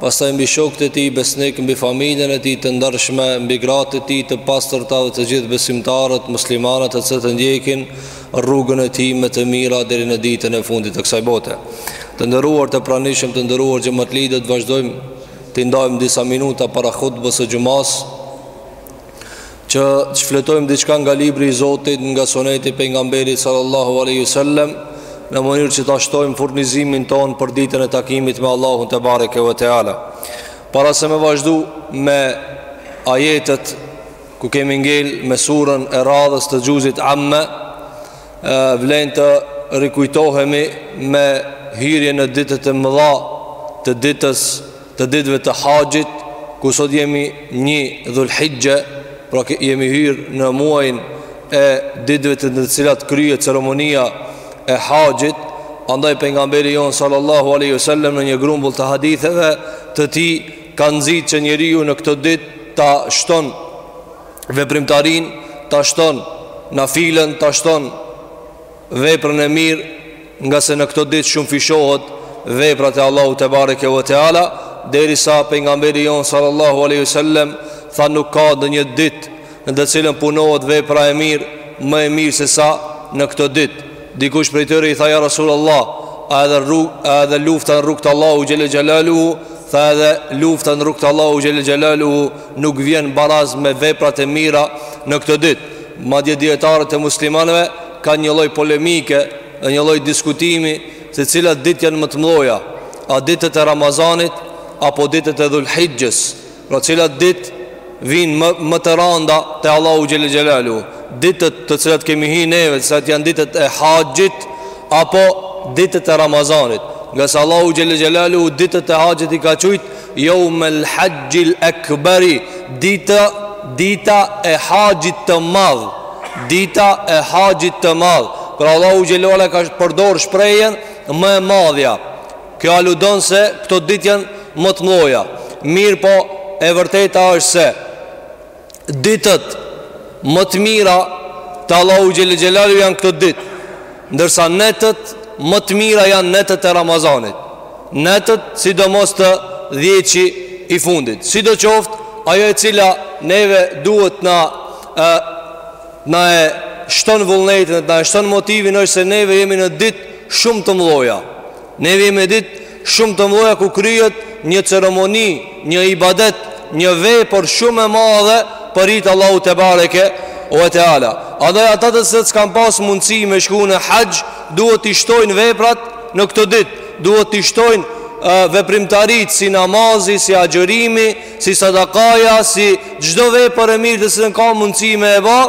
pastaj mbi shokët e tij besnikë, mbi familjen e tij të ndershme, mbi gratë e tij të pastërta dhe të gjithë besimtarët muslimanët që e ndjekin rrugën e tij me të mira deri në ditën e fundit të kësaj bote. Të nderuar të pranishëm, të nderuar xhamatli do të vazhdojmë t'i ndajmë disa minuta para hutbes së xhumasë. Që të shfletojmë diçka nga libri i Zotit, nga suneti i pejgamberit sallallahu alaihi wasallam, në mënyrë që ta shtojmë furnizimin tonë për ditën e takimit me Allahun tebareke ve teala. Para se me vazhdu me ajetet ku kemi ngel me surën e radhës të xhuzit Amme, vlen të rikujtohemi me hyrjen në ditët e mëdha të ditës të ditëve të haxhit, ku sot jemi një dhulhixhe, pra jemi hyrë në muajin e ditëve në të cilat kryhet ceremonia e haxhit, andaj pejgamberi jonë sallallahu alejhi ve sellem në një grumbull të haditheve të tij, ka nxit që njeriu në këto ditë ta shton veprimtarinë, ta shton nafilen, ta shton veprën e mirë, Ngase në këto ditë shumëfishohen veprat te Allahu tebareke ve teala, derisa pejgamberi jonë sallallahu alaihi wasallam tha nuk ka ndonjë ditë në të cilën punohet vepra e mirë më e mirë sesa në këto ditë. Dikush prej tyre i tha ja Rasulullah, a edhe rrugë, a edhe lufta në rrugë të Allahut xhele xhelaluhu, tha edhe lufta në rrugë të Allahut xhele xhelaluhu nuk vjen baraz me veprat e mira në këto ditë. Madje dijetarët e muslimanëve kanë një lloj polemike dhe një lloj diskutimi se cilat ditë janë më të mdhaja, a ditët e Ramazanit apo ditët e Dhul-Hixhes, pra cilat ditë vijnë më më të randa te Allahu xhelle xhelaluhu, ditët të cilat kemi hi neve, të cilat janë ditët e haxhit apo ditët e Ramazanit, ngase Allahu xhelle xhelaluhu ditët e haxhit i ka qujt Jeumel Haxhil Ekberi, Ditë, Dita e Haxhit të Madh. Dita e Haxhit të Madh. Pra Allahu xhele xhelaluhu ka përdor shprehjen më e madhja. Kjo aludon se këto ditë janë më të mdhaja. Mirëpo e vërteta është se Ditët më të mira te Allahu xhele xhelaluhu janë këto ditë Ndërsa netët më të mira janë netët e Ramazanit Netët sidomos të dhjetshi i fundit Sidoqoftë ajo e cila neve duhet na e, Na e shton vullnetin dhe na e shton motivin është se neve jemi në ditë shumë të mdhaja Neve jemi në ditë Shumë të mëdha ku kryhet një ceremoni, një ibadet, një vepër shumë e madhe për hir të Allahut te bareke ve teala. Andaj ata të cilët s'kan pas mundësi me shku në haxh, duhet t'i shtojnë veprat në këto ditë, duhet t'i shtojnë uh, veprimtaritë si namazi, si agjërimi, si sadakaja, si çdo vepër e mirë të cilën ka mundësi me e ba,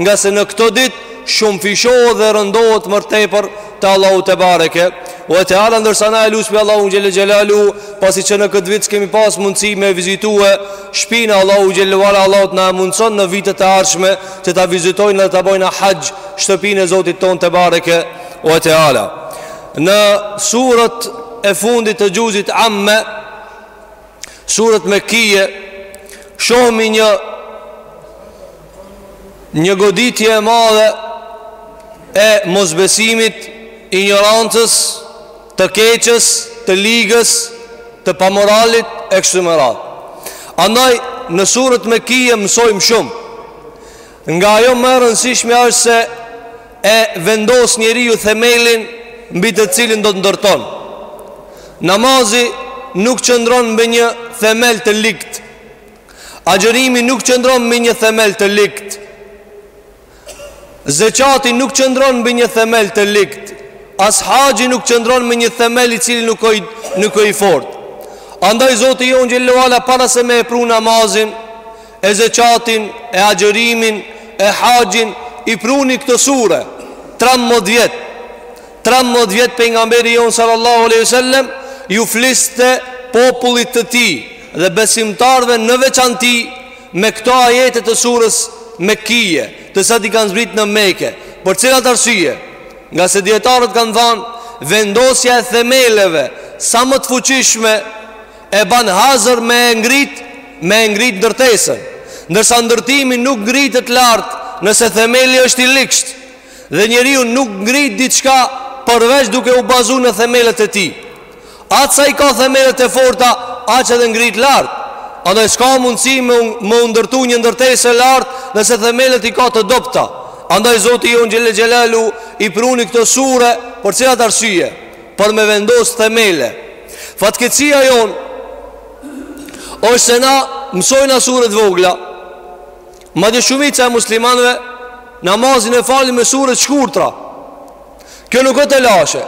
ngase në këto ditë shumëfishohet dhe rëndohet më tepër te Allahu te bareke ve teala ndërsa na e lusim Allahun xhel-le xhelaluhu Pasi që në këtë vit s'kemi pas mundësi me vizitue shpinë e Allahut xhel-le ve ala Allahu të na e mundëson në vitet e ardhshme Që ta vizitojnë dhe ta bojna haxh shtëpinë e Zotit tonë te bareke ve teala Në suret e fundit të xhuzit amme Suret mekije Shohim një Një goditje e madhe E mosbesimit Injorancës Të keqës Të ligës Të pamoralit E kështu me radhë Andaj në suret mekije mësojmë shumë Nga ajo më e rëndësishme është se e vendos njeriu themelin mbi të cilin do të ndërton. Namazi nuk qëndron mbi një themel të likt. Agjërimi nuk qëndron mbi një themel të likt. Zeqati nuk qëndron mbi një themel të likt. As haxhi nuk qëndron mbi një themel i cili nuk o i nuk o i fortë. Andaj Zoti jon xhel-le ve ala para se me e pru namazin, E zeqatin, e agjërimin, e haxhin, i pruni këto sure, tremdhjetë vjet, tremdhjetë vjet pejgamberi jonë sallallahu aleyhi sallem, iu fliste popullit të tij dhe besimtarve në veçanti me këto ajete të surës mekije, të cilat i kanë zbrit në meke, për cilat arsye, ngase dijetarët kanë thanë, vendosja e themeleve, sa më të fuqishme, e ban hazër me e ngrit me e ngrit ndërtesën ndërsa ndërtimi nuk ngritet lart nëse themeli është i liksht dhe njeriu nuk ngrit diçka përveç duke u bazu në themelet e tij aq sa i ka themelet e forta aq edhe ngrit lart andaj s'ka mundësi me u ndërtu një ndërtesë e lartë nëse themelet i ka të dobta andaj zoti jon xhel-le xhelaluhu i pruni këto sure për cilat arsye për me vendos themele Fatkeqësia jonë është se na mësojna suret e vogla. Madje shumica e muslimanëve namazin e falin me suret e shkurtra. Kjo nuk o telashe.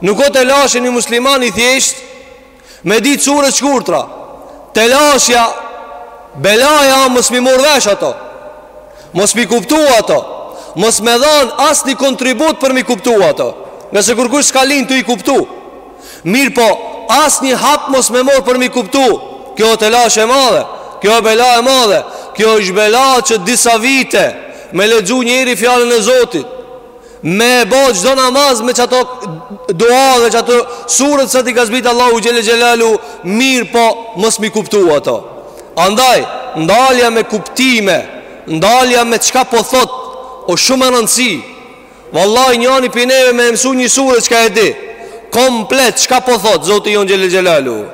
Nuk o telashe një musliman i thjesht me ditë suret e shkurtra. Telashja belaja mos me i marrë vesh ato. Mos m'i kuptu ato Mos me dhanë asnjë kontribut për m'i kuptu ato Ngase kurkush s'ka lind tu i kuptu Mirëpo asnjë hap mos me marrë për m'i kuptu Kjo telashe e madhe Kjo bela e madhe Kjo është bela që disa vite Me lexu njeri fjalën e Zotit Me e bo çdo namaz me qato dua dhe qato sure që i ka zbritë Allahu xhelle xhelaluhu mirëpo mos m'i kuptu ato. Andaj, ndalja me kuptime, ndalja me çka po thot, o shumë me randësi. Vallahi, njani pi neve me e msu një sure çka e di, komplet çka po thot, Zoti jonë xhelle xhelaluhu.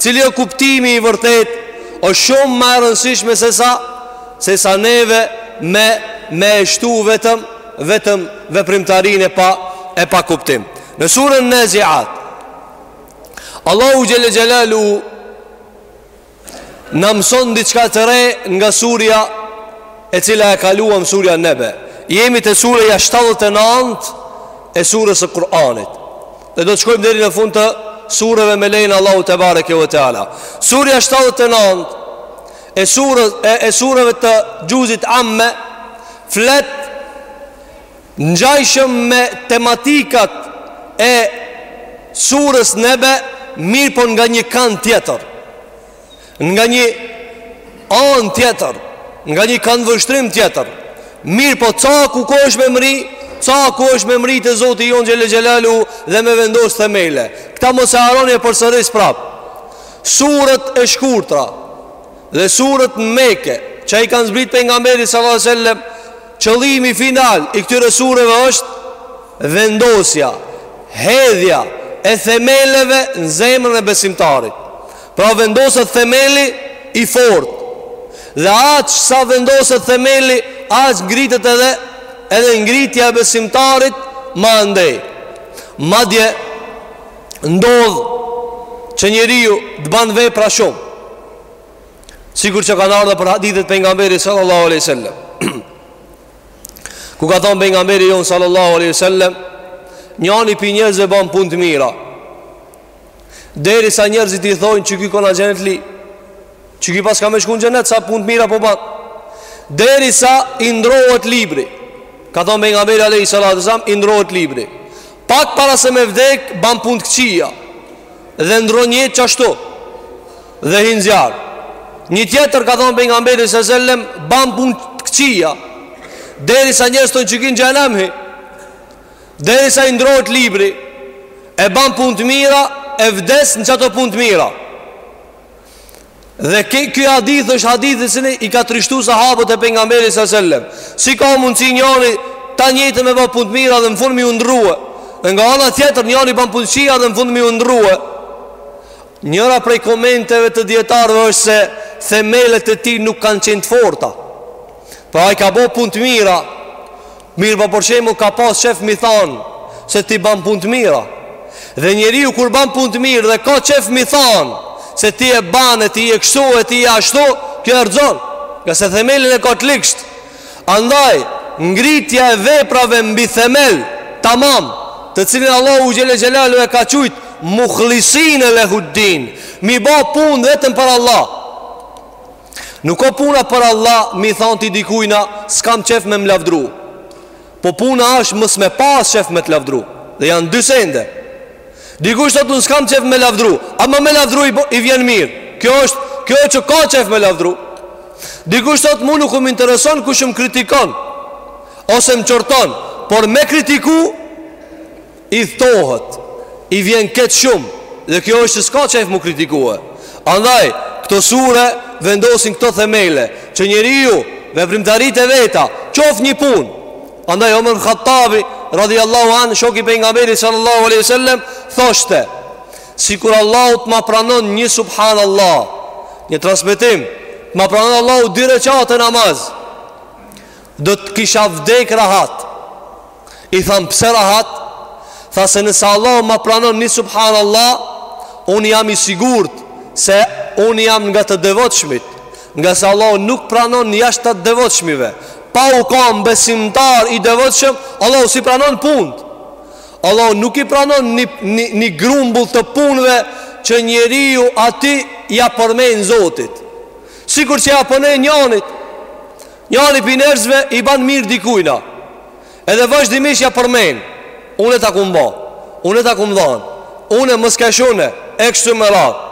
Cili o kuptimi i vërtetë, o shumë ma e rëndësishme se sa, se sa neve me, me e shtu vetëm, vetëm veprimtarinë e pa e pakuptim. Në surën Naziat Allahu xhelle xhelaluhu na mëson diçka të re nga surja e cila e kaluam surja Nebe. Jemi te surja 79 e surës së Kur'anit. Dhe do të shkojmë deri në fund të sureve me lejen e Allahut tebareke ve teala Surja 79 e surës e, e sureve të xhuzit amme flet ngjajshëm me tematikat e surës nebe mirëpo nga një kan tjetër nga një anë tjetër nga një kanvështrim tjetër mirëpo caku ko është me mrri caku është me mrri te zoti jonë xhelle xhelaluhu dhe me vendos themele këta mos e harroni e përsëris prapë Suret e shkurtra dhe suret në Mekë, që i kanë zbrit pejgamberit sallallahu alajhi wasallam, qëllimi final i këtyre sureve është vendosja, hedhja e themeleve në zemrën e besimtarit. Pra vendoset themeli i fortë. Dhe aq sa vendoset themeli, aq ngritet edhe edhe ngritja e besimtarit më andej. Madje Ndodh që njeriu të ban vepra shumë. Sikur që kanë ardhë për hadithet pejgamberit sallallahu alaihi wasallam. Kur ka thonë pejgamberi jonë sallallahu alaihi wasallam, njani pi njerëzve ban punë të mira. Derisa njerëzit i thojnë që ky kona xhenetli, që ky paska me shku n'xhenet sa punë të mira po ban. Derisa i ndrohet libri. Ka thonë pejgamberi alejhi salatu wasallam, i ndrohet libri. Pak para se me vdek ban punë të këqija dhe ndron jetë qashtu dhe hin n'zjarr. Një tjetër ka thonë pejgamberi sa selam ban punë të këqija derisa njerëzit thonë qy ky n'xhehenem hin. Derisa i ndrohet libri e ban punë të mira e vdes në qato punë të mira. Dhe ky hadith është hadith që i ka trishtu sahabët e Pejgamberit alejhi selam Si ka mundësi njani tanë jetën me ba punë të mira dhe në fund me iu ndrru Dhe nga ana tjetër njani ban punë t'kqija dhe në fund me iu ndrru Njëra prej komenteve të dijetarëve është se Themelet e tij nuk kanë qenë të forta Pra ai ka bo punë të mira Mirëpo për shembull ka pas qejf me i thanë se ti ban punë të mira. Dhe njeriu kur ban punë të mirë dhe ka qejf me i thanë se ti e ban e ti je kështu e ti je ashtu, kjo e rrxon. Nga se themelin e ka të liksht. Andaj ngritja e veprave mbi themel tamam, të cilin Allahu xhele xhelaluhu e ka qujt mukhlisine lehuddin, me i ba punët vetëm për Allah. Nuk o puna për Allah me i thanë ti dikujna s'kam qejf me më lavdru. Po puna është mos me pas qejf me të lavdru. Dhe janë dy sende. Dikush thotë unë s'kam qejf me lavdru, ama me e lavdru i, i vjen mirë. Kjo është, kjo është që ka qejf me e lavdru. Dikush thotë mu nuk më intereson kush më kritikon ose më qorton, por me e kritiku Idhnohet, i vjen keq shumë dhe kjo është që s'ka qejf m'u kritikue. Andaj, këto sure vendosin këto themele, që njeriu veprimtaritë e veta, qoftë një punë. Andaj Omer ibn Khattabi radhiyallahu anhu, shoku i pejgamberit sallallahu alaihi wasallam, thoshte: Sikur Allahu të ma pranon një subhanallahu, në një transmetim, të ma pranon Allahu dy reqate namaz, do të kisha vdek rahat. I thanë pse rahat Tha se nëse Allah ma pranon një subhan Allah Unë jam i sigurt Se unë jam nga të devotshmit Nga se Allah nuk pranon jashta të devotshmive Pa u kanë besimtar i devotshëm Allahu s'i pranon punët Allahu nuk i pranon një, një, një grumbull të punëve Që njeriu ato ia përmend Zotit Sikur se ia përmend njanit Njani pi njerëzve i ban mirë dikujna Edhe vazhdimisht ia përmend Une ta kum ba Une ta kum dhan Une mos t'kesha une E kështu me radhë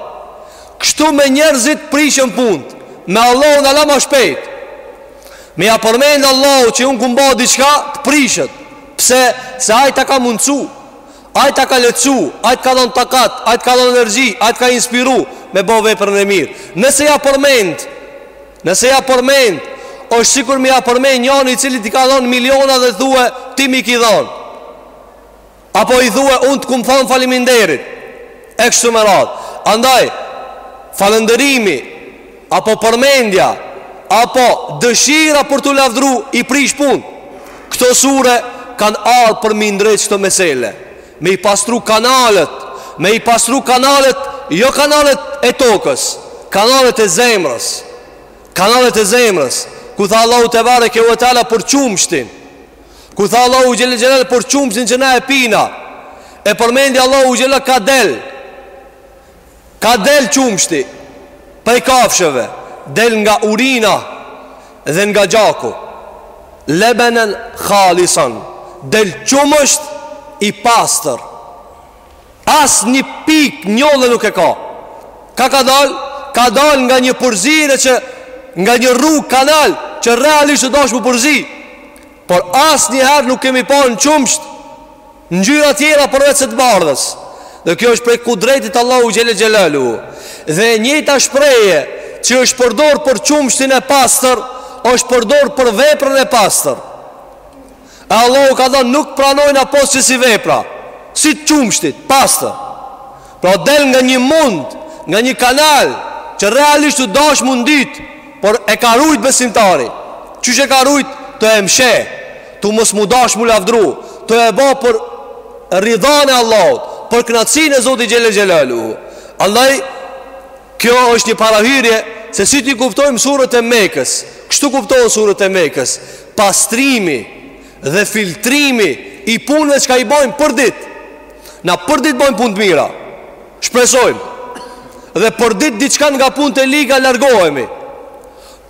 Kështu me njerëzit prishen punët Me Allahun ala ma shpejt Me ia përmend Allahut që unë kum ba diçka Të prishet Pse se ai ta ka mundsu Ai ta ka lehtësu Ai t'ka dhon takat Ai t'ka dhon energji Ai t'ka inspiru Me ba veprën e mirë Nëse ia përmend Nëse ia përmend, është sikur me ia përmend njanit i cili t'i ka dhon miliona dhe thua ti m'i ki dhon. Apo i thua unë të kum thon faleminderit. E kështu me radhë. Andaj falënderimi apo përmendja apo dëshira për t'u lavdru i prish punët. Këto sure kanë ardh për me i ndreq këto mesele. Me i pastru kanalet, me i pastru kanalet, jo kanalet e tokës, kanalet e zemrës. Kanalet e zemrës, ku tha Allahu tebareke ve teala për qumshtin. Ku tha Allahu xhel-le xhel-le për qumshtin që na e pina. E përmendi Allahu xhel-le ka del. Ka del qumshti prej kafshëve, del nga urina dhe nga gjaku. Lebenen khalisan, del qumësht i pastër. Asnjë pikë njolle nuk e ka. Ka ka dal, ka dal nga një përzierje që nga një rrugë kanal që realisht u dash m'u përzi por asnjëherë nuk kemi pa një qumësht Ngjyra tjera përveç të bardhës Dhe kjo është prej kudretit t'Allahut xhel-le xhelaluhu Dhe e njëjta shprehje që është përdor për qumështin e pastër është përdor për veprën e pastër E Allahu ka thonë nuk pranoj përpos që si vepra Si qumshti, pastër Pra del nga një mund, nga një kanal që realisht u dash m'u ndyt, por e ka rujt besimtari. Qysh e ka rujt tu e mshef, tu mos m'u dash m'u lavdru, tu e ba për ridhan e Allahut, për kënaqësinë e Zotit xhel-le xhelaluhu. Andaj, kjo është një parahyrje se si t'i kuptojmë suret e Mekës. Kështu kuptohen suret e Mekës. Pastrimi dhe filtrimi i punëve që ka i bajmë përditë. Na përditë bajmë punë të mira Shpresojmë Dhe përditë diçka nga punët e liga largohemi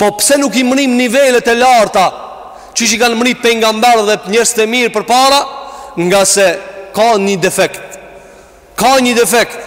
Po pse nuk i mrrijmë nivelet e larta Që që i kanë mrri pejgamberët dhe njerëzit e mirë përpara Ngase ka një defekt Ka një defekt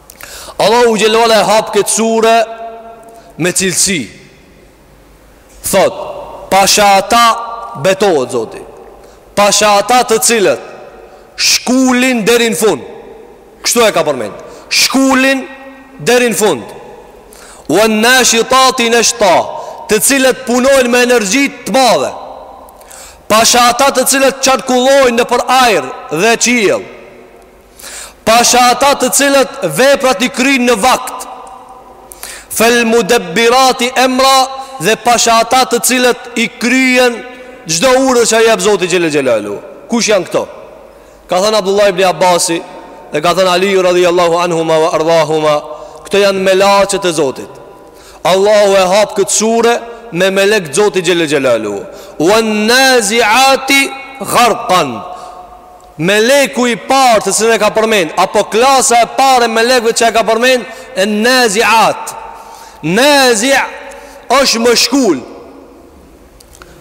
Allahu xhel-le ve ala e hap këtë sure me cilësi Thotë Pasha ata betohet Zoti Pasha ata të cilët Shkulin deri n'fund Kështu e ka përmend Shkulin deri n'fund Uen-nashitati neshta Të cilët punojnë me energji të madhe Pasha ata të cilët qarkullojnë nëpër ajër dhe qiell Pasha ata të cilët veprat i kryjnë në vakt Fel mudebbirati emra dhe pasha ata të cilët i kryjnë Çdo urdhër që i jap Zoti xhel-le xhelaluhu Kush janë këto? Ka thënë Abdullah ibn Abasi Dhe ka thënë Aliju radhiallahu anhuma wa ardhahuma Këto janë melaqet e Zotit Allahu e hap këtë sure me melekët Zoti xhel-le xhelaluhu Uen-naziati gharkan Meleku i parë të cilin e ka përmend apo klasa e parë e melekëve që e ka përmend en-naziat. Nazi është me shkul.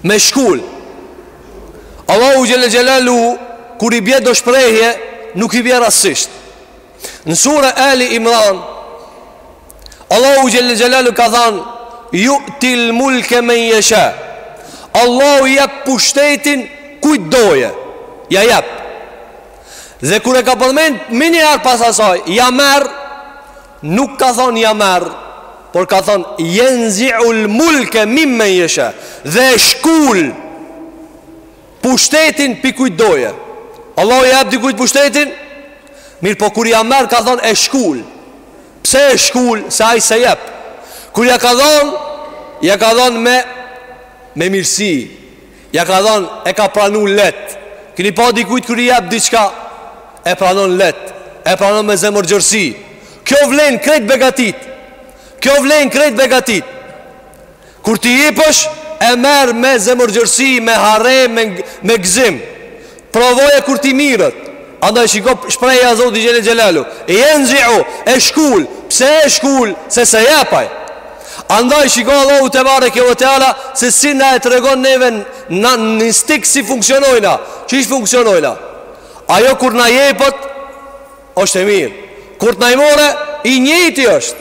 Me shkul. Allahu xhelle xhelalu kur i bie do shprehje nuk i bie rastësisht. Në sura Ali Imran Allahu xhelle xhelalu ka than Ju'til mulke men jesha Allahu jep pushtetin kujt doje Ja jep Dhe kur e ka përmen Menjëherë pas asaj Ja merr Nuk ka than ja merr Por ka than Jenziul mulke mimmen jesha Dhe e shkul Pushtetin pi kujt doje Allahu ja jep dikujt pushtetin Mirëpo kur ja merr ka than e shkul Pse e shkul se ai s'e jep Kur ja ka dhon Ja ka dhon me Me mirësi Ja ka dhon e ka pranu leht Kini pa dikujt kur i jep diçka E pranon leht E pranon me zemërgjërësi Kjo vlen krejt begatit Kjo vlen krejt begatit Kur t'i jepësh e merr me zemërgjërsi, me hare, me me gëzim. Provoje kur t'i mirret. Andaj shiko shprehja e Zotit xhelle xhelalu, e jenziu e shkul, pse e shkul se s'e jep ai. Andaj shiko Allahu tebareke ve teala se si na e tregon neve në instinkt si funksionojna, qysh funksionojna. Ajo kur na jepet është e mirë. Kur të na i morre i njëjti është.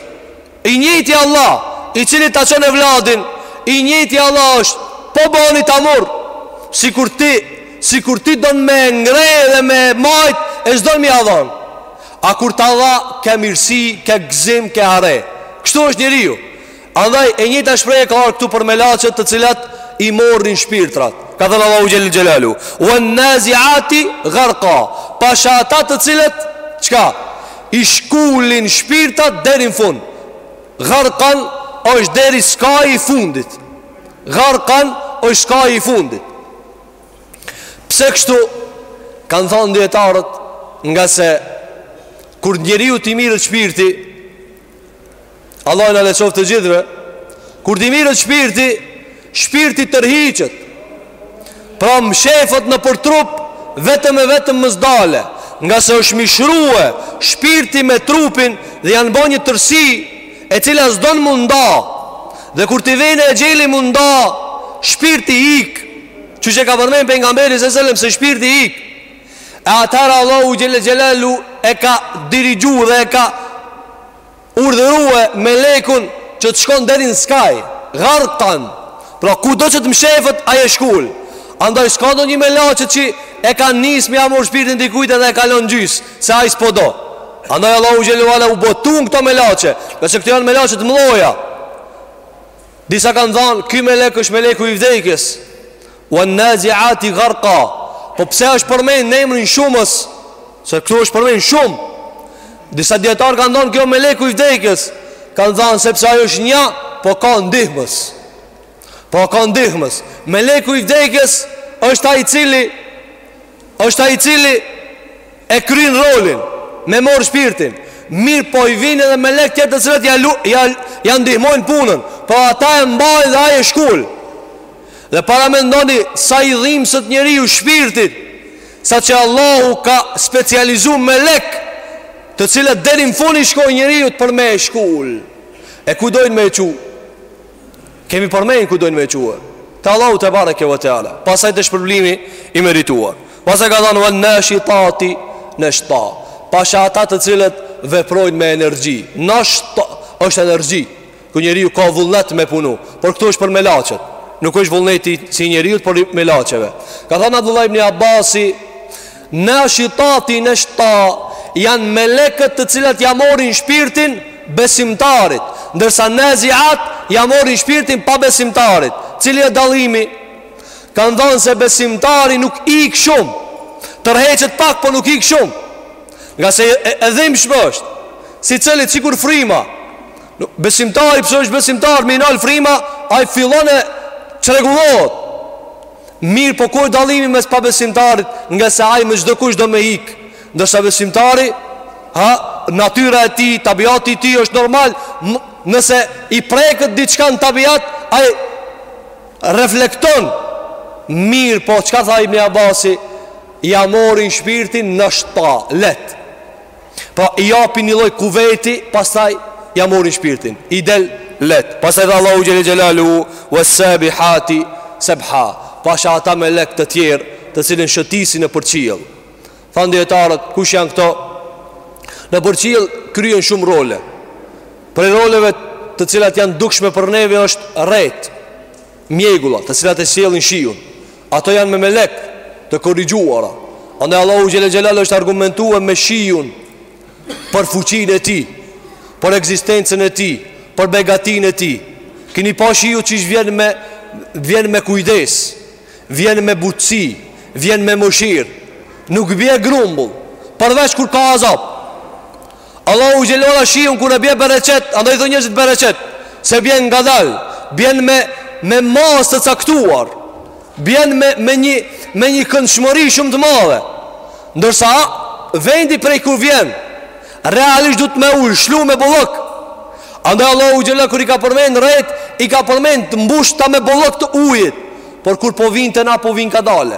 I njëjti Allah i cili ta çon evladin, i njëjti Allah është po bëni ta murr. Sikur ti, sikur ti don me ngre dhe me majt e s'don m'ja dhon. A kur ta dha ke mirësi, ke gëzim, ke hare. Kështu është njeriu. Andaj e njëjta shprehje ka ardh këtu për melaqet të cilat i morrin shpirtrat. Ka thënë Allahu xhelle xhelalu, "Wan naziati gharqa." Pasha ata të cilët çka? I shkulin shpirtat deri në fund Gharkan është deri skaj i fundit Gharkan është skaj i fundit Pse kështu Kanë thonë dijetarët Ngase Kur njeriu t'i mirret shpirti Allahu na e lehtsoft të gjithve Kur t'i mirret shpirti Shpirti tërhiqet Pra mshefet nëpër trup Vetëm e vetëm mos dale Ngase është mishrue Shpirti me trupin Dhe janë bo një tërsi E cila s'don m'u nda Dhe kur t'i vine exheli m'u nda Shpirti ik Qysh e ka përmen Pejgamberi alejhi selam Se shpirti ik E atëherë Allahu xhelle xhelalu E ka dirigju dhe e ka Urdhërue melekun që të shkon deri në skaj, gharqan, pra kudo që të mshefët ai e shkul. Andaj s'ka ndonjë melaqe që e ka nis me ia marr shpirtin dikujt edhe e ka lon gjys, se ai s'po do. Andaj Allahu xhelle ve ala u betu n'këto melaqe, nëse këto janë melaqe të mëdha. Disa kanë thënë, ky melek është meleku i vdekjes. Wan-nazi'ati gharqa. Po pse është përmend në emrin shumës? Se këtu është përmend shumë. Disa dijetarë kanë thënë kjo meleku i vdekjes, kanë thënë sepse ajo është një, po ka ndihmës. Po ka ndihmës. Meleku i vdekjes është ai i cili është ai i cili e kryen rolin me marr shpirtin. Mirëpo i vijnë edhe melekë tjerë të cilët ja ja ja ndihmojnë punën, po ata e mbajnë dhe ai e shkul. Dhe paramendoni sa i dhimbset njeriut shpirti, sa që Allahu ka specializu melekë të cilët deri në fund i shkojnë njeriut për me e shkul. E ku dojnë me e çu? Kemi përmend ku dojnë me e çu Te Allahu tebareke ve teala Pastaj te shpërblimi i merituar Pastaj ka thanë ven-nashitati neshta Pasha ata të cilët veprojnë me energji Neshta është energji Kur njeriu ka vullnet me punu Por këtu është për melaqet Nuk është vullneti si i njeriut por melaqeve Ka thanë Abdullah ibn Abasi Nashitati neshta janë melekët të cilët ia marrin shpirtin besimtarit, ndërsa naziat ia marrin shpirtin pabesimtarit. Cili është dallimi? Kanë thënë se besimtari nuk ik shumë, tërheqet pak po nuk ik shumë, ngase e dhimbshme është, si qëllit sikur fryma. Besimtari pse është besimtar me iu nal fryma, ai fillon e çrregullohet. Mirëpo ku është dallimi mes pabesimtarit, ngase ai me çdo kusht do me ik. Ndërsa besimtari, ha, natyra e tij, tabiati i tij është normal, nëse i preket diçka në tabiat, ai reflekton. Mirëpo çka tha Ibn Abasi, ia marrin shpirtin neshta, lehtë. Pra i japin një lloj kuveti Pastaj ia marrin shpirtin I del lehtë Pastaj tha Allahu xhelle xhelaluhu Ves-sabihati sebha Pasha ata melekë të tjerë Të cilët shëtisin nëpër qiell Thanë dijetarët Kush janë këto Nëpër qiell kryejnë shumë role Prej roleve të cilat janë të dukshme për neve është retë Mjegullat, të cilat e sjellin shiun, ato janë me melekë të korrigjuara. Andaj Allahu xhelle xhelaluhu është argumentuar me shiun për fuqinë e tij, për ekzistencën e tij, për begatinë e tij. Kini pa shiu qysh vjen me vjen me kujdes, vjen me butësi, vjen me mëshirë. Nuk bie grumbull, përveç kur ka azab. Allahu xhelala shiun kur e bie bereqet, andaj thon njerëzit bereqet, se bjen ngadal, bjen me me masë të caktuar, bjen me me një me një këndshmëri shumë të madhe. Ndërsa vendi prej ku vjen, realisht duhet me u lshu me bollok. Andaj Allahu xhelala kur i ka përmend retë, i ka përmend të mbushta me bollok të ujit, por kur po vijn te na po vijn kadale.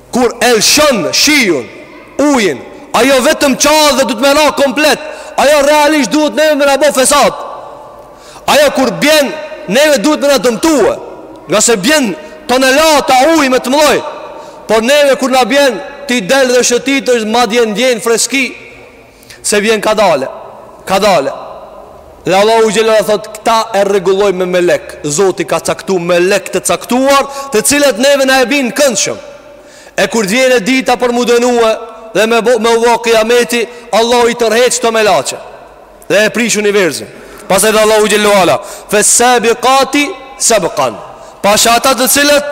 Kur e lëshon shiun, ujin, ajo vetëm çahet dhe duhet me ra komplet. Ajo realisht duhet neve me na bo fesat. Ajo kur bjen, neve duhet me na dëmtue. Ngase bjen tonelata ujë me të mëdhej. Por neve kur na bjen, ti del dhe shëtit është madje ndjen freski. Se vjen kadale, kadale. Dhe Allahu xhelal thot, këta e rregulloj me melek. Zoti ka caktu melek të caktuar, të cilët neve na e bin këndshëm. E kur të vjen dita për m'u dënue dhe me bo, me u bo kiameti, Allahu i tërheq këto melaqe. Dhe e prish universin. Pastaj dhe Allahu xhele ala, fes-sabikati sebkan. Pasha ata të cilët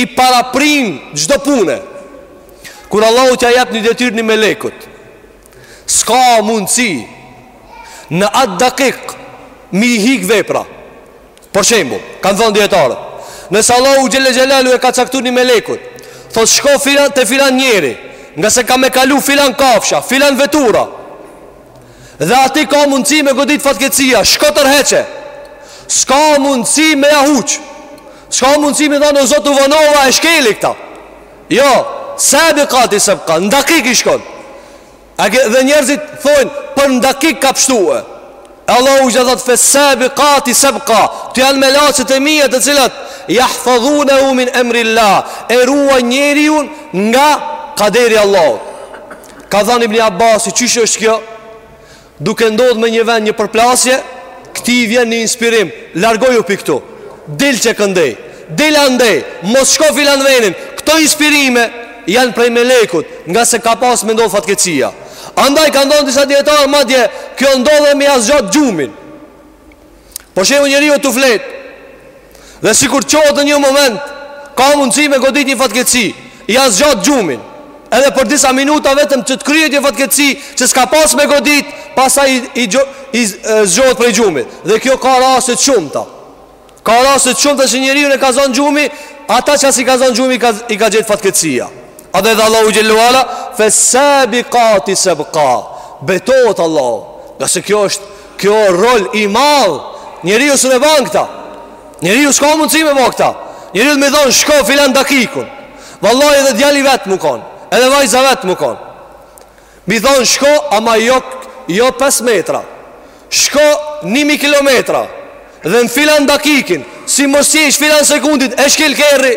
i paraprijnë çdo pune. Kur Allahu t'ja jep një detyrë një melekut, s'ka mundësi në atë dakik me i hik vepra. Për shembu, kanë thonë dijetarët, nëse Allahu xhele xhelaluhu e ka caktu një melekut, thot shko filan te filan njeri, ngase ka me kalu filan kafsha, filan vetura, dhe aty ka mundësi me godit fatkeqsia, shko tërheqe, s'ka mundësi me ja huq, s'ka mundësi me thanë o Zot u vonova e shkeli këta, Jo, sabikati sebka, në dakik i shkon Dhe njerëzit thonë, për një dakik ka pështu e Allahu çka thot fes-sabikati sebka Këto janë melaqet e mia të cilat Jahfadhunehu min emrilah E ruajn njeriun nga kaderi Allahut Ka thanë Ibni Abasi, qysh është kjo? Duke ndodh me një vend një përplasje Këtij i vjen një inspirim Largoju prej ktu Dil që këndej Dil andej Mos shko filan venin Këto inspirime Janë prej melekut Ngase ka pas me ndodh fatkeqsia Andaj kanë thonë disa dijetarë Madje Kjo ndodh me ja zgjat gjumin Për shembull njeriu tu flet Dhe sikur çohet në një moment Ka mundësi me godit një fatkeqsi Ja zgjat gjumin Edhe për disa minuta vetëm që të kryhet një fatkeqsi Që s'ka pas me godit Pastaj i, i, zgjo, i zgjohet prej gjumit Dhe kjo ka raste të shumta Ka raste të shumta që njeriun e ka zonë gjumi Ata që s'i ka zonë gjumi i ka, ka gjet fatkeqsia Andaj tha Allahu xhele ve ala Fes-sabikati sebka Betohet Allahu Ngase kjo është Kjo rol i madh Njeriu s'e ban këta Njeriu s'ka mundësi me ban këta Njeriut me i thon shko filan dakikun Vallaj edhe djali vet me kon Edhe vajza vet me kon Me i thon shko ama jo, jo 5 metra Shko 1000 kilometra Dhe në filan dakikin Si mos ish filan sekundit E shkel kerri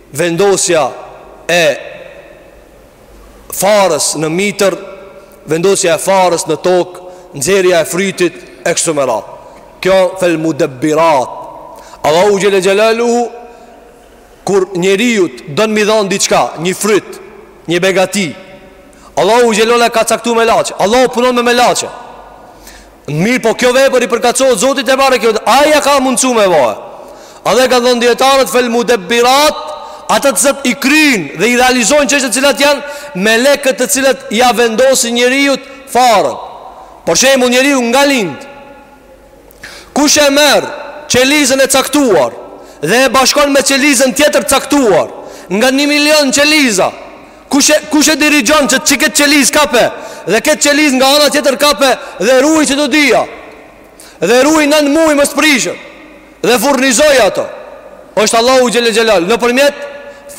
Vendosja e farës në mitër, vendosja e farës në tokë, nxjerrja e frytit e kështu me radhë. Kjo fel mudabbirat. Allahu xhele xhelaluhu kur njeriut don me i dhon diçka, një fryt, një begati. Allahu xhelala ka caktu melaçe. Allahu punon me melaçe. Mirëpo kjo vepër i përkatsohet Zotit tebareke ve teala ka mundësi me vahe Andaj kanë thënë dijetarët fel mudebbirat Ata të cilët i kryjnë dhe i realizojnë çështjet të cilat janë Melekët të cilat ja vendosin njeriut farën Për shembull njeriu nga lind Kush e merr qelizën e caktuar Dhe e bashkon me qelizën tjetër caktuar Nga një milion qeliza Kush e kush e dirigjon që çi këtë çeliz kape dhe këtë çeliz nga ana tjetër kape dhe ruji që të dyja. Dhe ruj nan muj mos prishen. Dhe furnizoj ato. Është Allahu xhele xhelaluhu nëpërmjet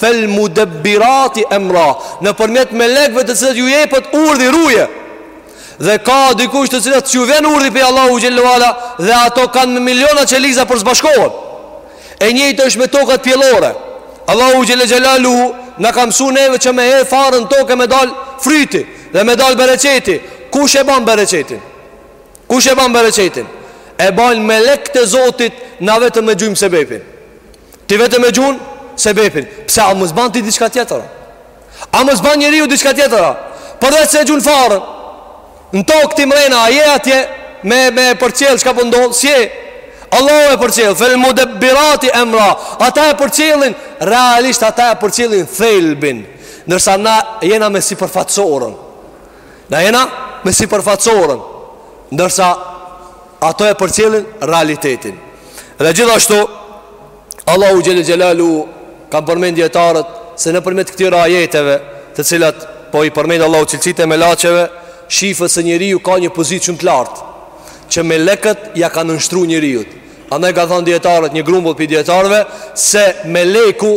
fel mudabbirati amra, nëpërmjet melekëve të cilët ju jepet urdhri ruje. Dhe ka dikush të cilët s'ju vjen urdhri pej Allahu xhele ve ala dhe ato kanë me miliona çeliza por s'bashkohen. E njëjtë është me tokat pjellore Allahu xhele xhelaluhu Na ka msu neve që me hedh farën tokës me dalë fryti Dhe me dalë bereqeti Kush e ban bereqetin? Kush e ban bereqetin? E bajnë melekët e Zotit Na vetëm e gjujmë sebepin Ti vetëm e gjun sebepin Pse a mos ban ti diçka tjetër? A mos ban njeriu diçka tjetër Përveç se gjun farën Në tokë ti mrena A je atje me e përcjell Çka po ndodhë S'je Allahu e përcjell Fel mudebbirati emra Ata e përcjellin Realisht ata e përcjellin Thelbin Ndërsa na jena me sipërfaqësoren Na jena me sipërfaqësoren Ndërsa Ato e përcjellin realitetin Dhe gjithashtu Allahu xhele xhelaluhu kanë përmend dijetarët se nëpërmjet këtyre ajeteve, të cilat po i përmend Allahu cilësitë e melaçeve, shifet se njeriu ka një pozitë shumë të lartë që melekët ja ka nënshtru njeriut. Andaj kanë thënë dijetarët, një grumbull pi dijetarëve se meleku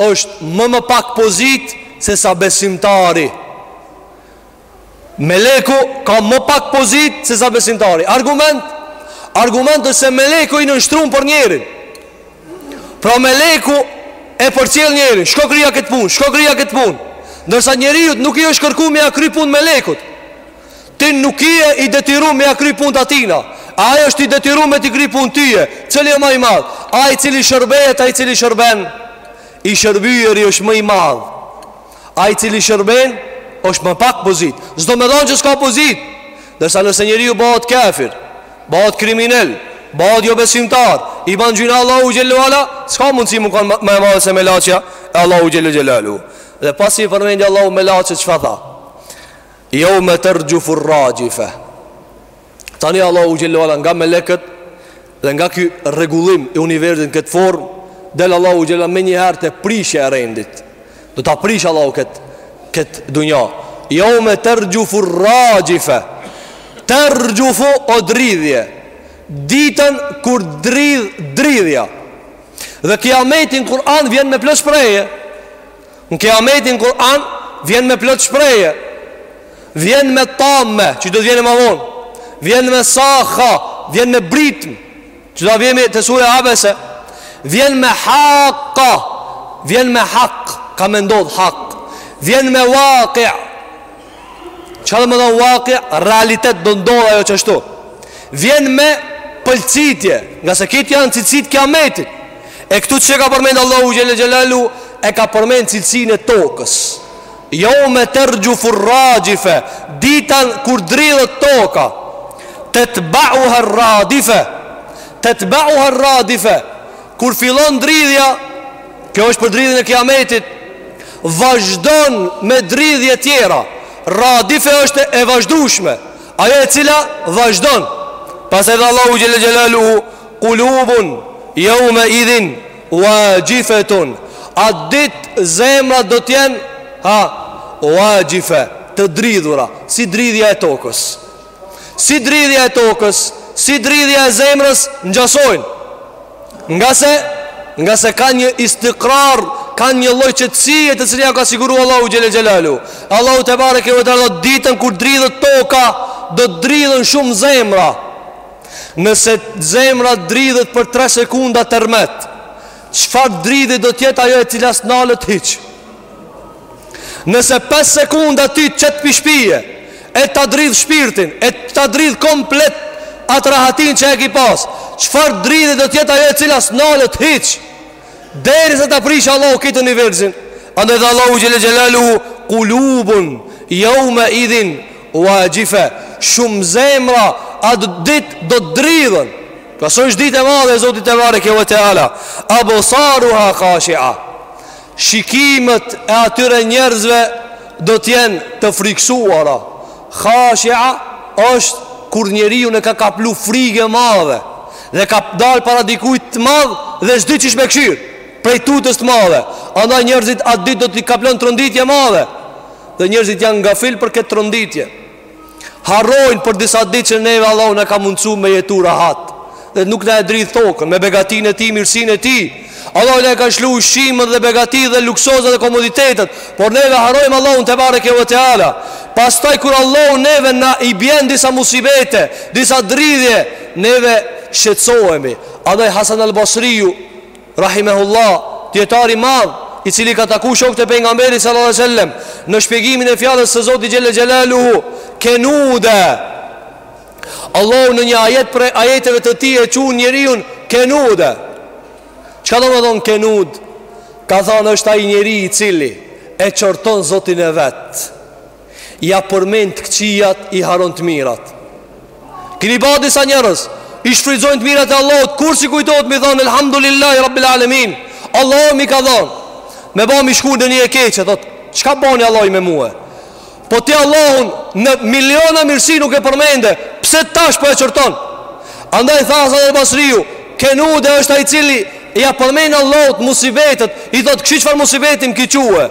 është më më pak pozitë se sa besimtari. Meleku ka më pak pozitë se sa besimtari. Argument? Argument është se meleku i nënshtrum për njerin. Pra meleku e përcjell njerin, shko krija këtë punë, shko krija këtë punë. Ndërsa njeriu nuk i është kërku me ia kry punë melekut. Ti nuk i je i detyru me ia kry punë atina. Ai është i detyru me të kry punë tyje. Cili është më i madh? Ai i cili shërbehet, ai i cili shërben. I shërbyeri është më i madh. Ai i cili shërben është ma pak pozitë. S'do me thon që s'ka pozitë. Ndërsa nëse njeriu bahet kafir, bahet kriminel, bahet jobesimtar, i ban gjynah Allahut xhele ve ala, s'ka mundësi me kon ma i madh se melaqja e Allahut xhele xhelaluhu. Dhe pasi i përmendi Allahu melaqet çfarë tha? Jeume terxhufu rraxhife. Tani Allahu xhele ve ala nga melekët dhe nga ky rregullim i universit n'këtë formë del Allahu xhelalu menjëherë te prishja e rendit. Do ta prish Allahu kët kët dunja. Jeume terxhufu rraxhife. Terxhufu o dridhje. Ditën kur dridh dridhja. Dhe kiameti n'Kur'an vjen me plot shprehje. Në kiameti n'Kur'an vjen me plot shprehje Vjen me tamme Që do të vjen ma vonë Vjen me sakha Vjen me britmë Që do vijmë te sure Abese Vjen me haka Vjen me hak Ka me ndodh hak Vjen me waqe Çka domethan waqe Realitet do ndodhë ajo çështje Vjen me pëlcitje Ngase këto janë cilësitë e kiametit E këtu që e ka përmend Allahu xhele xhelaluhu E ka përmend cilësinë e tokës Jeume terxhufu rraxhife Ditën kur dridhet toka Tetbeuha rradife Tetbeuha rradife Kur fillon dridhja Kjo është për dridhjen e kiametit. Vazhdon me dridhje tjera. Radife është e vazhdushme. Ajo e cila vazhdon. Pastaj dhe Allahu xhele xhelaluhu kulubun yawma idhin wajifatun. At ditë zemrat do të jenë ha wajifa, të dridhura, si dridhja e tokës. Si dridhja e tokës, si dridhja e zemrës ngjasojnë. Ngase, ngase kanë një istikrar, kanë një lloj qetësie të cilën ju ka siguru Allahu xhele xhelaluhu. Allahu tebareke ve teala ditën kur dridhet toka, do të dridhen shumë zemra. Nëse zemra dridhet për 3 sekonda tërmet, çfarë dridhje do të jetë ajo e cila s'nalet hiç? Nëse 5 sekunda ty të qet pi shpije, e ta dridh shpirtin, e ta dridh komplet atë rahatinë që e ki pas, çfarë dridhje do të jetë ajo e cila s'nalet hiç, derisa ta prish Allahu këtë univerzin, andaj tha Allahu xhele xhelaluhu, kulubun, jeumeidhin, uaxhife, shumë zemra, atë dit do të dridhen, ka se është dit e madhe, e Zotit tebareke ue teala, ebsaruha khashia, Shikimet e atyre njerëzve do të jenë të frikësuara. Khashi'a është kur njeriu në ka kaplu frikë e madhe dhe ka dalë para dikujt të madh dhe s'di qysh me kshyr prej tutës të madhe. Andaj njerëzit atë ditë do t'i kaplon tronditje e madhe. Dhe njerëzit janë gafil për këtë tronditje. Harrojnë për disa ditë që neve Allahu na ka mundësu me jetu rahat Dhe nuk na e dridh tokën me begatinë e tij, mirësinë e tij Allahu na e ka shlu ushqimet dhe begati dhe luksozet dhe komoditetet Por neve harrojmë Allahun tebareke ue teala Pastaj kur Allahu neve na i bjen disa musibete, disa dridhje Neve shqetësohemi Adaj Hasan al-Basriju Rahimehullah, dijetari i madh, i cili ka taku shokët e pejgamberit sallallahu alajhi wasallam në shpjegimin e fjalës së Zotit xhelle xhelaluhu, kenude. Allahu në një ajet prej ajeteve të tij e quan njeriun kenude. Çka domethon kenud? Ka thënë është ai njeri i cili e qorton Zotin e vet. Ia përmend të këqijat i harron të mirat. Kini pa disa njerëz i shfrytëzojnë të mirat e Allahut, kurrë s'i kujtohet me thon elhamdulillahi rabbil alamin. Allahu m'i ka dhon. Me ba me i shku ndonjë e keqe, thot, çka bani Allahu me mue? Po ti Allahun në miliona mirësi nuk e përmende, pse tash po e qorton? Andaj tha Hasan al-Basriu, kenude është ai i cili ia përmend Allahut musibetet, i thot, "Kshyr çfarë musibeti m'ki çue?"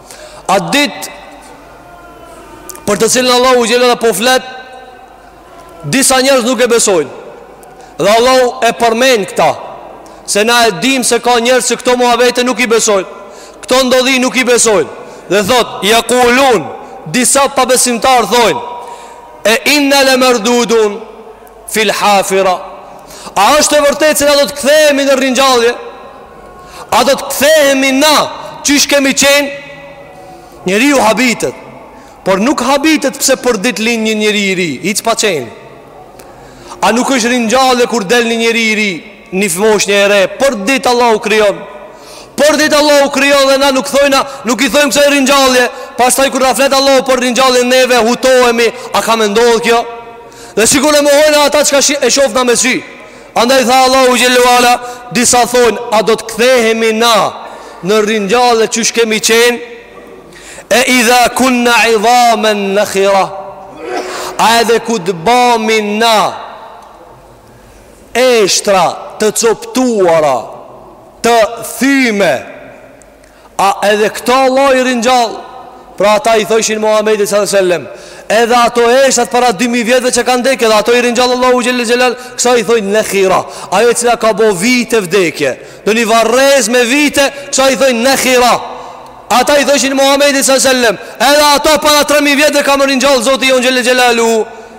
Atë ditë për të cilën Allahu xhele ala po flet disa njerëz nuk e besojnë. Dhe Allahu e përmend këta se na e dimë se ka njerëz që këto muhabete nuk i besojnë. Këto ndodhi nuk i besojnë. Dhe thot, jekulune, disa pabesimtar thonë, e inna le merdudun, Fil hafira A është e vërtet se na do të kthehemi në ringjallje? A do të kthehemi na qysh kemi qenë? Njeriu habitet, por nuk habitet pse për dit lind një njeri i ri, hiç pa qenë. A nuk është ringjallje kur del një njeri i ri? Një fmoshnje e re Për dit Allahu krijon Për dit Allahu krijon dhe na nuk thojna Nuk i thojmë kësaj ringjallje Pastaj kur na flet Allahu për ringjalljen Neve hutohemi A ka me ndodhë kjo Dhe sikur e mohojna ata çka e shofna me sy Andaj tha Allahu xhelle ve ala Disa thojnë A do të kthehemi na Në ringjallje qysh kemi qen E idha kunna idhamen nekhira A edhe kur të bahmi na Eshtra të coptuara Të thyme A edhe këta Allahu i ringjall Pra ata i thojshin Muhammedit së sellem Edhe ato eshtrat para 2000 vjetëve që kanë dekë Edhe ato i ringjall Allahu xhelle xhelaluhu Kësaj i thojnë nekhira Ajo e cila ka bo vite vdekje Në një varrez me vite Kësaj i thojnë nekhira Ata i thojshin Muhammedit së sellem Edhe ato para 3000 vjetëve ka me i ringjall Zoti jonë xhelle xhelaluhu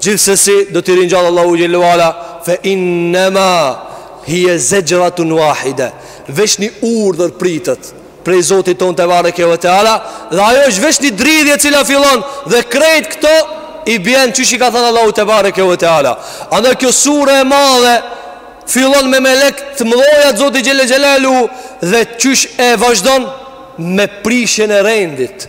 Gjithsesi do t'i ringjallë Allahu xhelle ve ala fe innema hije zexhretun wahide. Veç një urdhër pritet prej Zotit ton tebareke ve teala dhe ajo është veç një dridhje e cila fillon dhe krejt këto i bjen qysh i ka thënë Allahu tebareke ve teala. Andaj kjo sure e madhe fillon me melek të mdhoja të Zotit xhelle xhelaluhu dhe qysh e vazhdon me prishjen e rendit.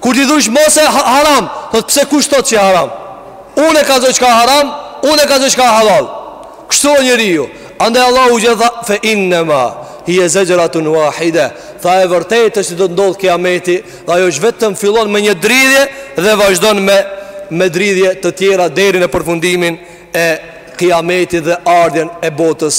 Kur t'i thush mos se haram, thot pse kush thot që haram? Unë e kallzoj çka haram, unë e kallzoj çka halal. Kështu o njeriu, andaj Allahu xhelle tha fe innema hije zexhretun wahide. Tha e vërtetë është se do të ndodh kiameti, dhe ajo është vetëm fillon me një dridhje dhe vazhdon me me dridhje të tjera deri në përfundimin e kiametit dhe ardhjen e botës